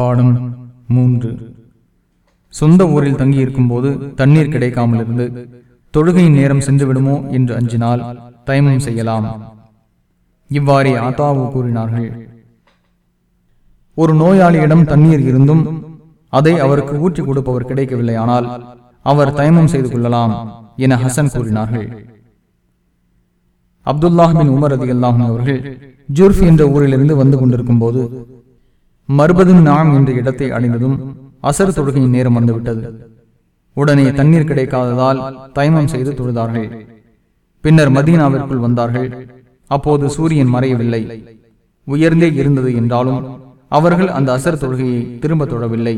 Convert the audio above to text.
பாடம் மூன்று. சொந்த ஊரில் தங்கியிருக்கும் போது தண்ணீர் கிடைக்காமல் இருந்து தொழுகையின் நேரம் சென்று விடுமோ என்று அஞ்சினால் தயமம் செய்யலாம். இவ்வாறே ஆத்தாவு கூறினார்கள். ஒரு நோயாளியிடம் தண்ணீர் இருந்தும் அதை அவருக்கு ஊற்றி கொடுப்பவர் கிடைக்கவில்லை ஆனால் அவர் தயமம் செய்து கொள்ளலாம் என ஹசன் கூறினார்கள். அப்துல்லாஹின் உமர் அதி அவர்கள் ஜூர்ஃப் என்ற ஊரிலிருந்து வந்து கொண்டிருக்கும் போது மறுபதும் நாம் என்ற இடத்தை அடைந்ததும் அசர் தொழுகையின் நேரம் வந்துவிட்டது. உடனே தண்ணீர் கிடைக்காததால் தயமம் செய்து தொழுதார்கள். பின்னர் மதீனாவிற்குள் வந்தார்கள். அப்போது சூரியன் மறையவில்லை. உயர்ந்தே இருந்தது என்றாலும் அவர்கள் அந்த அசர் தொழுகையை திரும்ப தொடவில்லை.